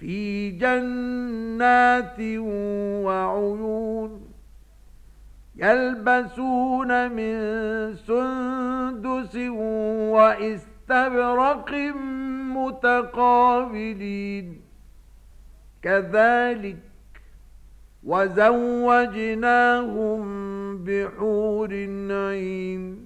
في جنات وعيون يلبسون من سندس واستبرق متقابلين. كذلك وزوجناهم بحور عين.